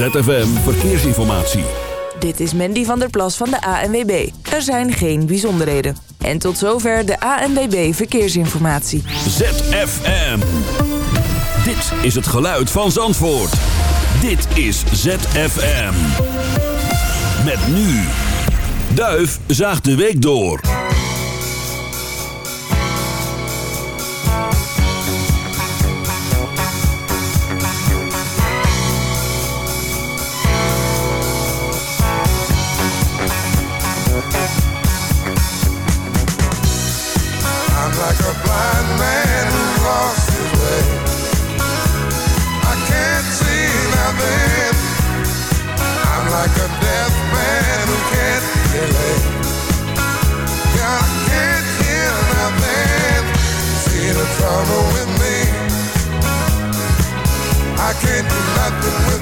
ZFM Verkeersinformatie. Dit is Mandy van der Plas van de ANWB. Er zijn geen bijzonderheden. En tot zover de ANWB Verkeersinformatie. ZFM. Dit is het geluid van Zandvoort. Dit is ZFM. Met nu. Duif zaagt de week door. I can't do nothing with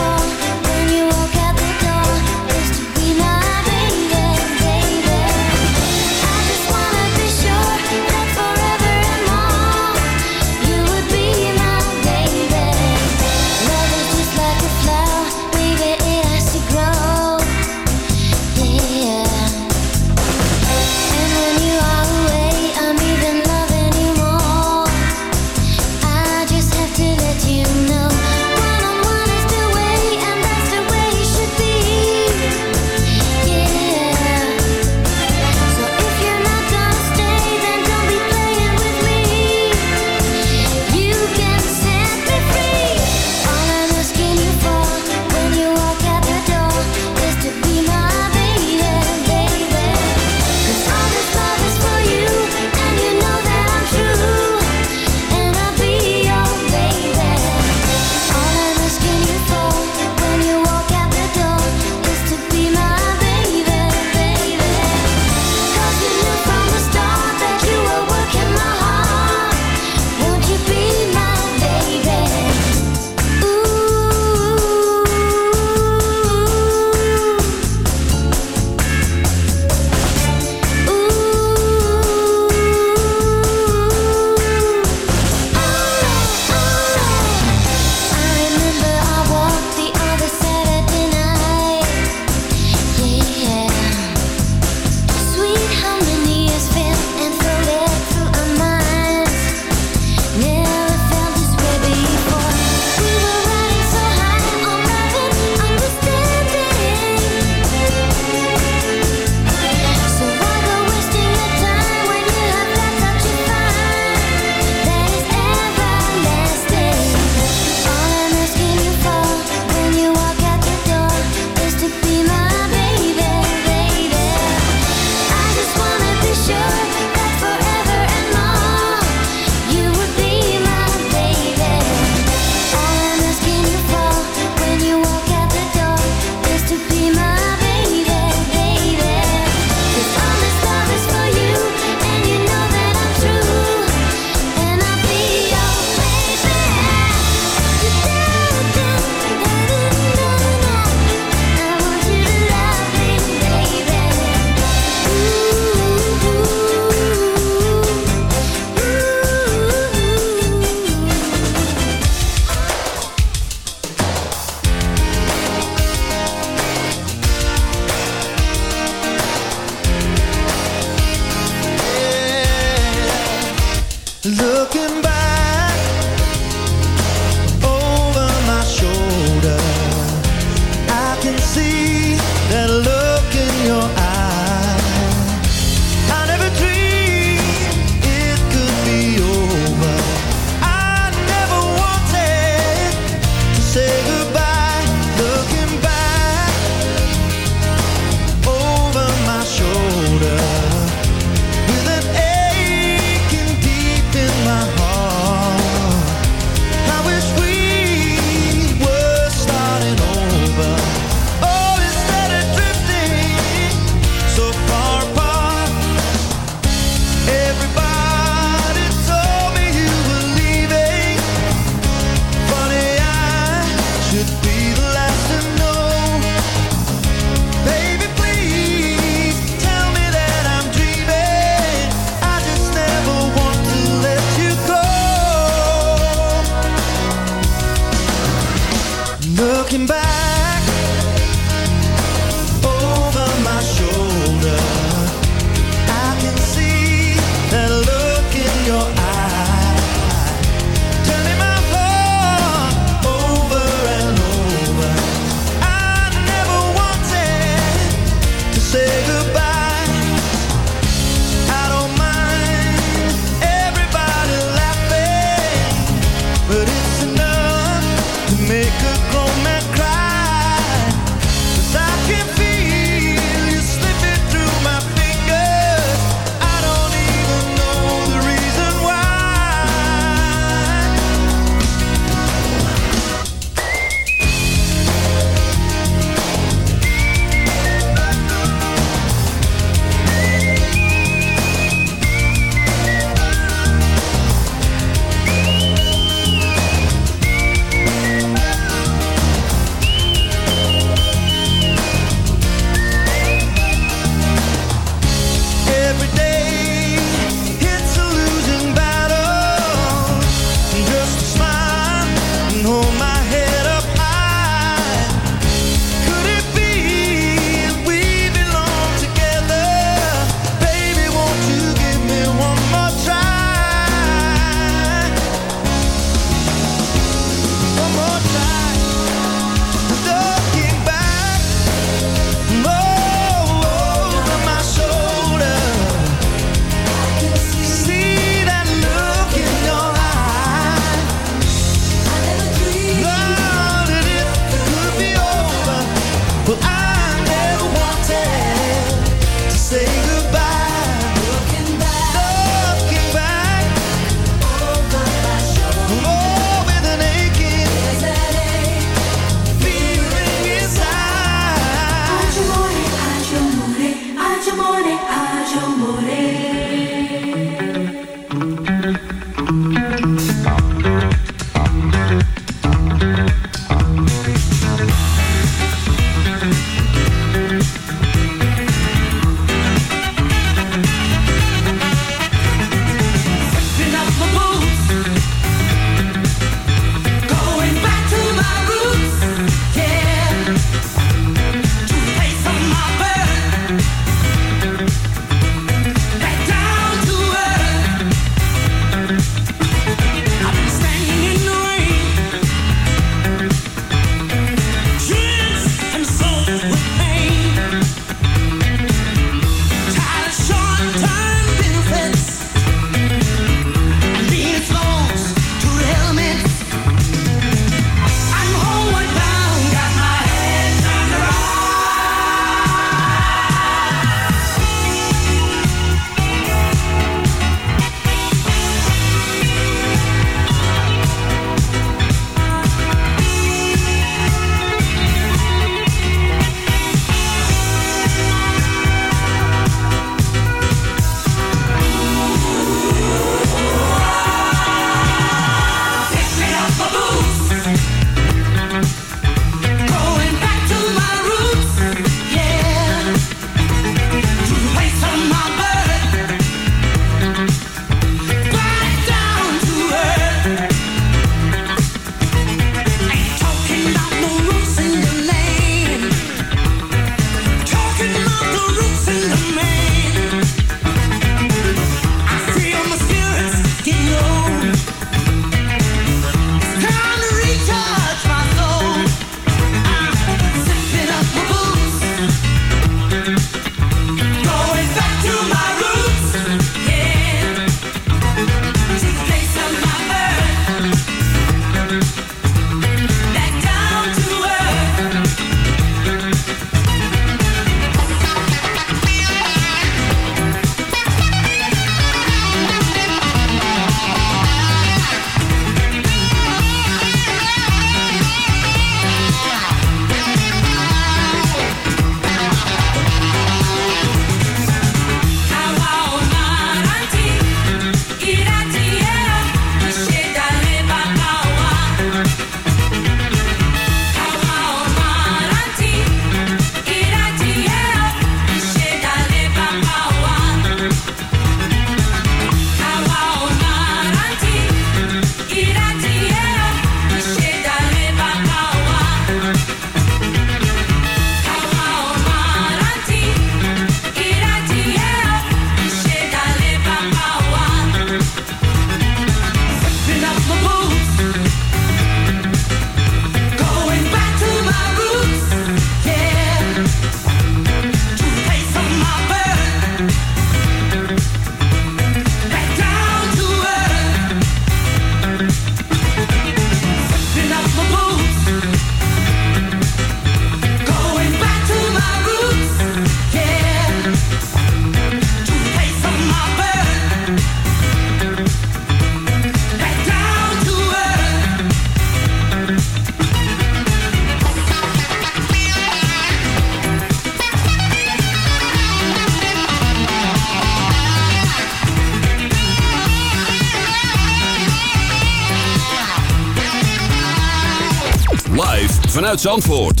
Zandvoort.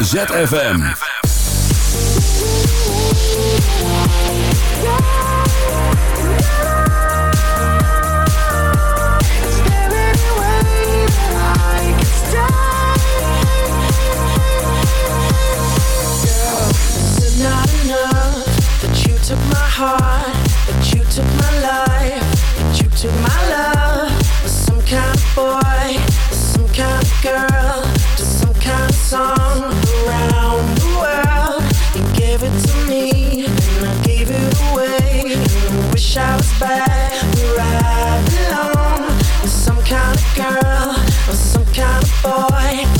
ZFM. shouts back. We're right along With some kind of girl Or some kind of boy.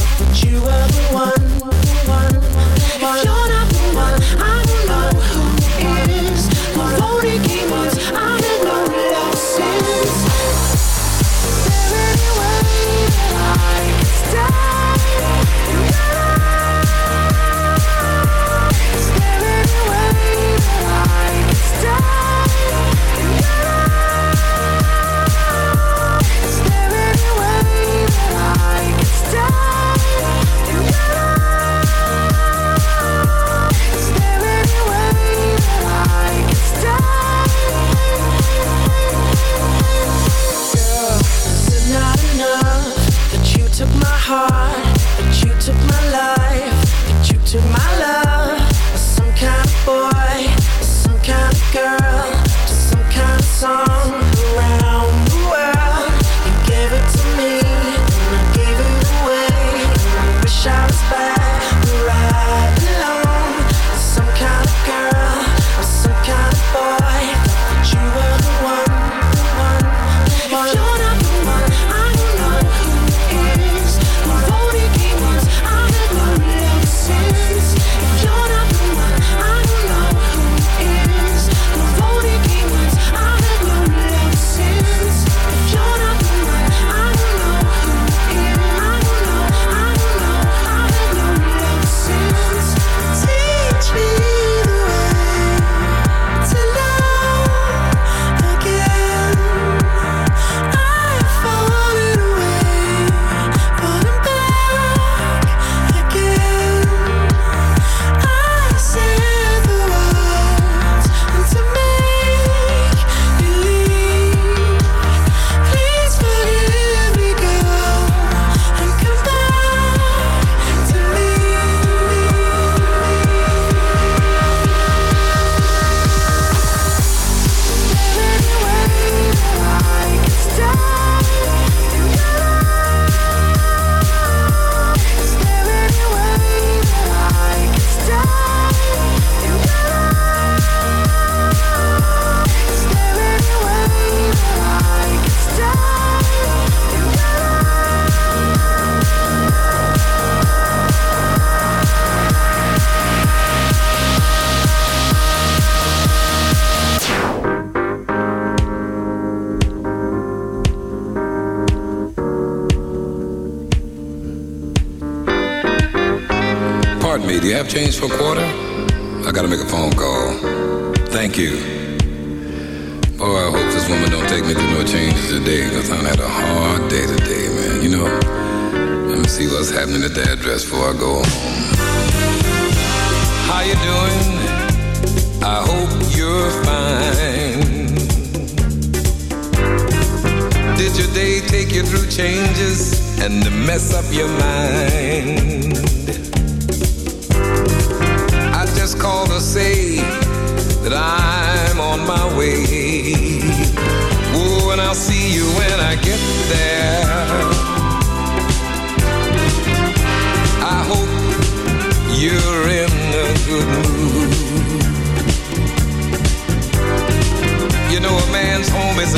zo'n quarter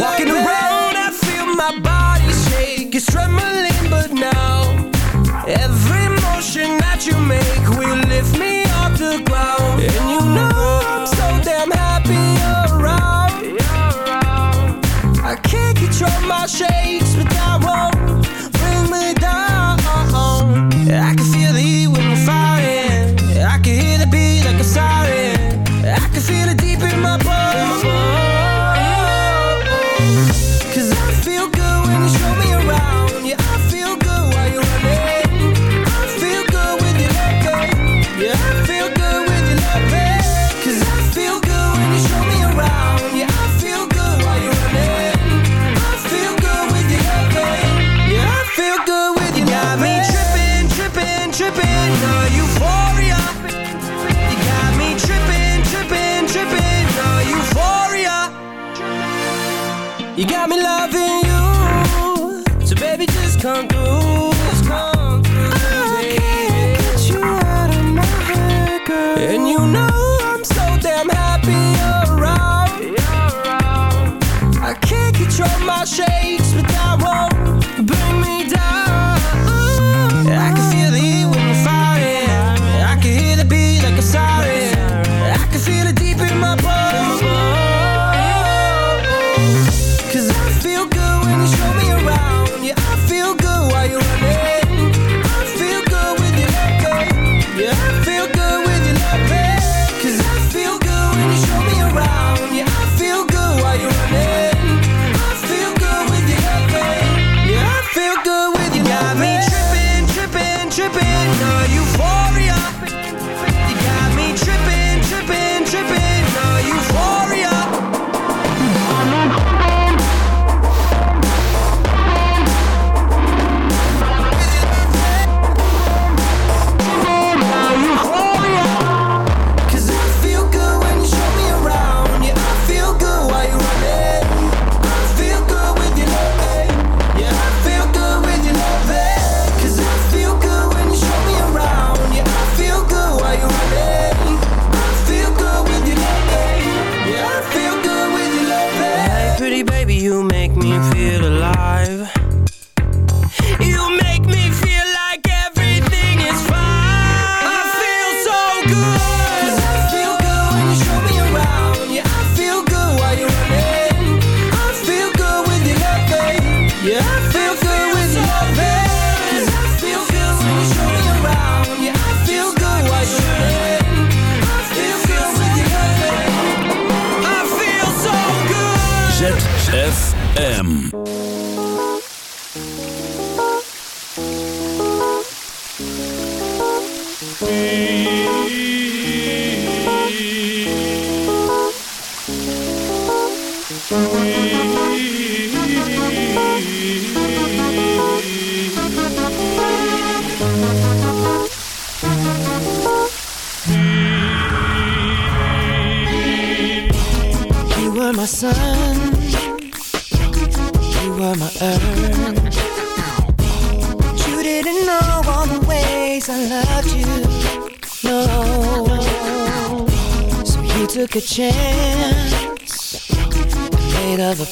Walking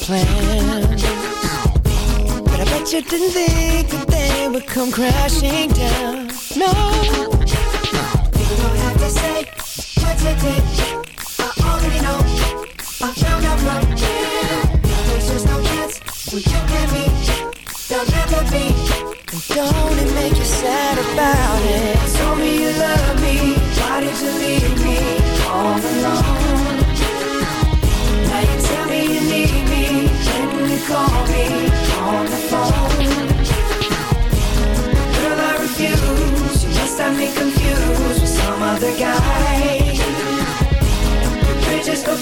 But I bet you didn't think that they would come crashing down. No, you don't have to say what you did. I already know. I found out from you. There's just no chance for you and me. There'll never be. And don't it make you sad about it? Told me you love me. Why did you leave me all alone? Now you tell me you need me. When you call me on the phone. Girl, I refuse. You must have me confused with some other guy bridges go.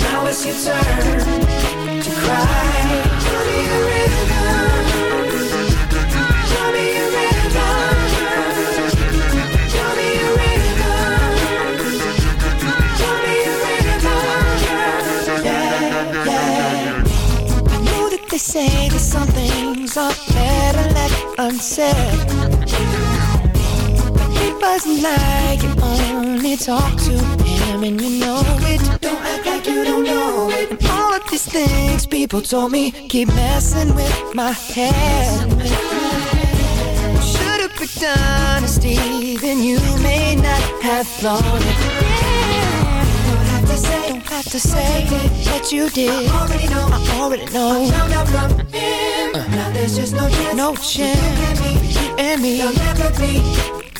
Now it's your turn to cry. Tell me rhythm. Unsaid. It wasn't like you only talk to him and you know it. Don't act like you don't know it. All of these things people told me keep messing with my head. Should've picked honesty, then you may not have thought it. Have to say, don't have to say that you did. I already know, I already know. I found out from him. Uh. Now there's just no chance, no chance. You and me, there'll never be.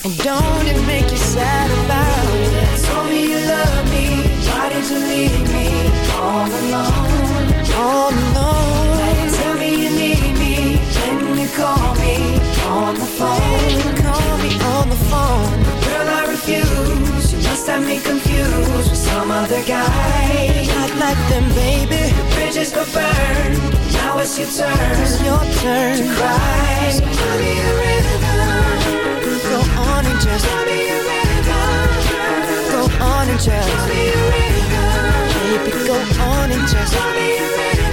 And don't it make you sad about it? Told me you love me. Why did you leave me all alone? All alone. You tell me you need me. When you call me on the phone. Call me on the phone. Girl, I refuse. You must have me confused with some other guy. Them, baby. The bridges go burn. Now it's your turn. It's your turn to cry. So tell me a rhythm. Go on and just tell me a rhythm. Go on and just tell me a rhythm. Baby, go on and just tell me a The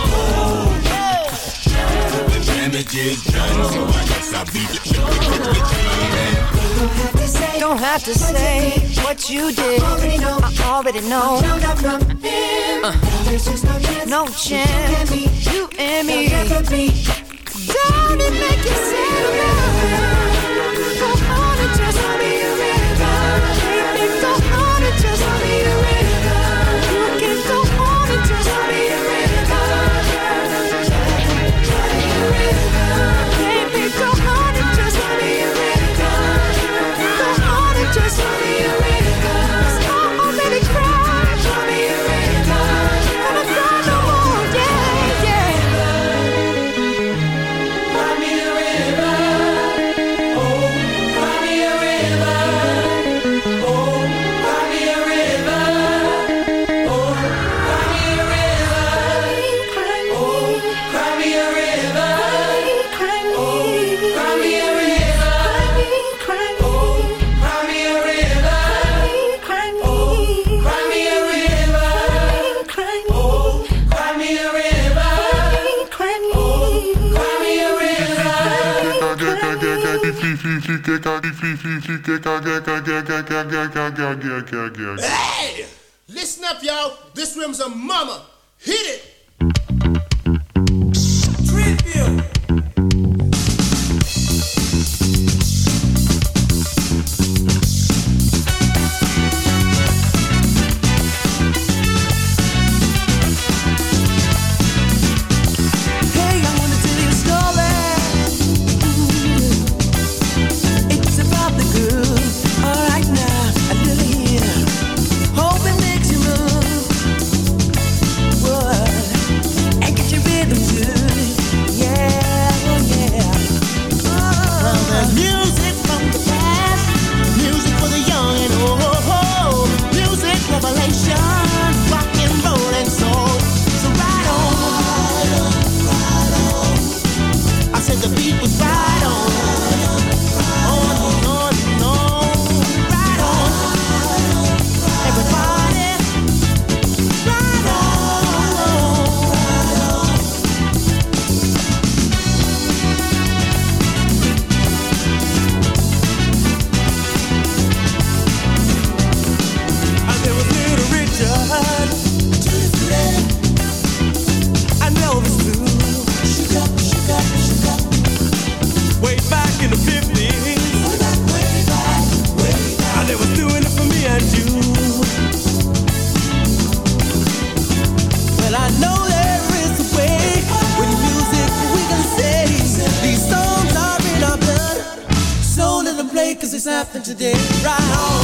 Don't have to say what you did. I already know. Uh, no chance. You and me. Don't it make you sad Hey! Listen up, y'all. This room's a mama. Hit it! nothing today, right?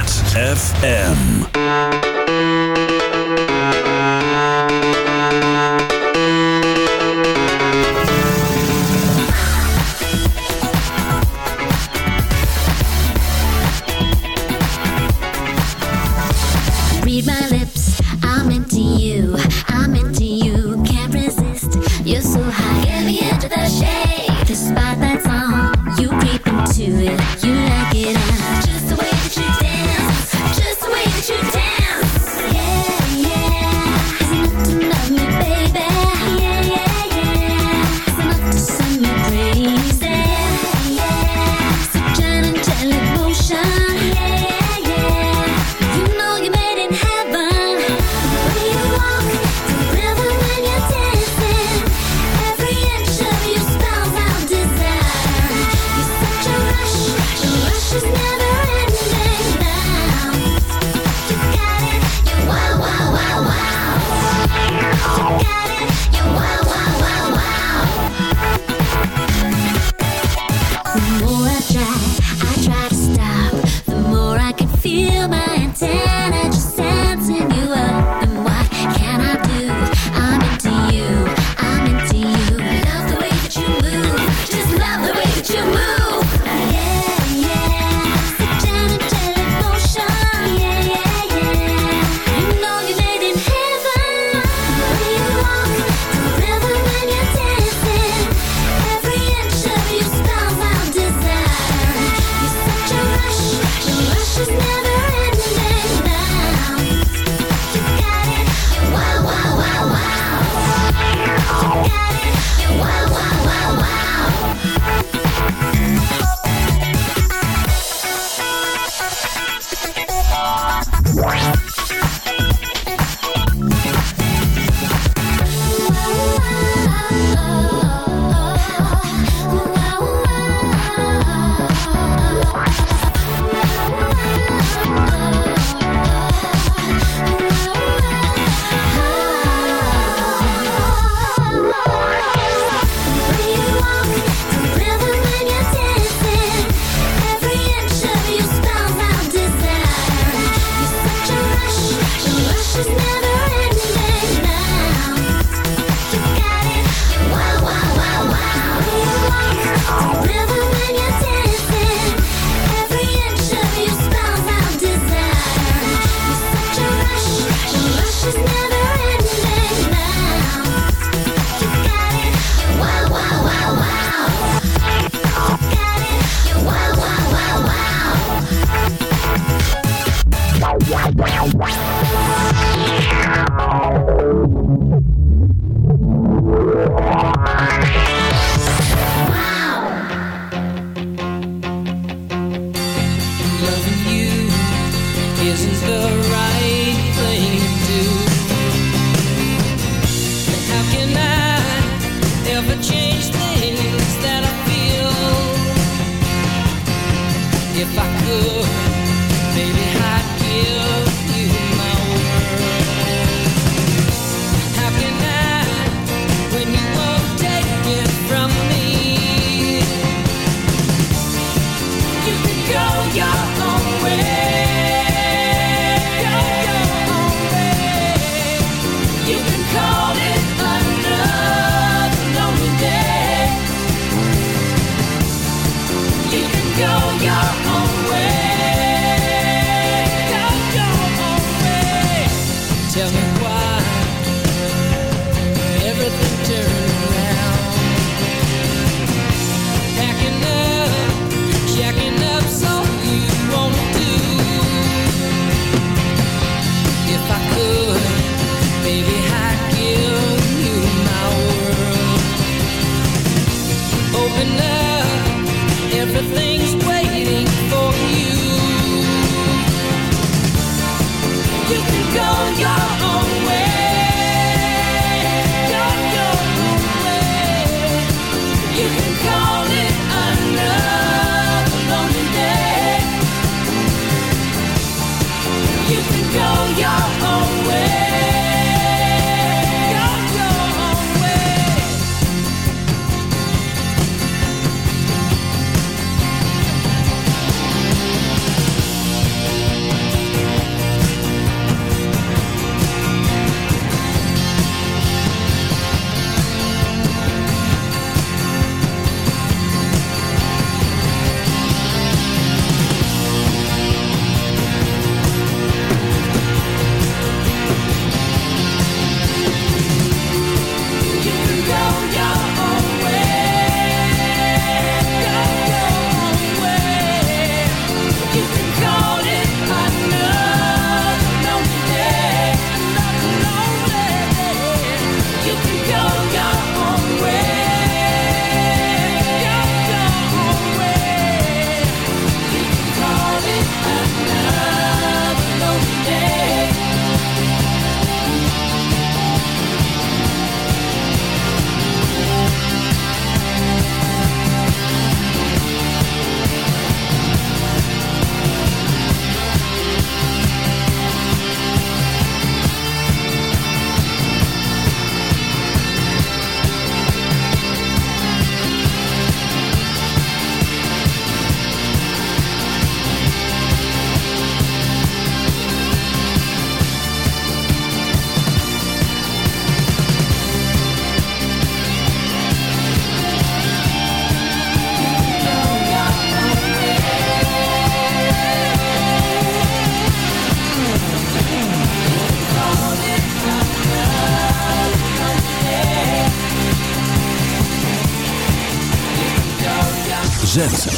ZFM.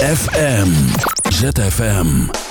ZFM. ZFM.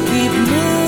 keep moving.